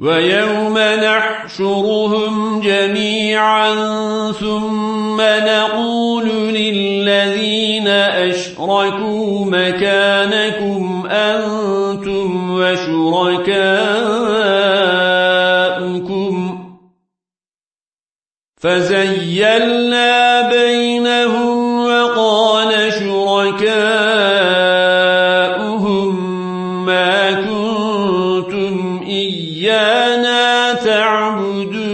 ويوم نحشرهم جميعا ثم نقول للذين أشركوا مكانكم أنتم وشركاؤكم. فزيلنا بينهم وقال شركاؤهم ما كنتم إيانا تعبدون.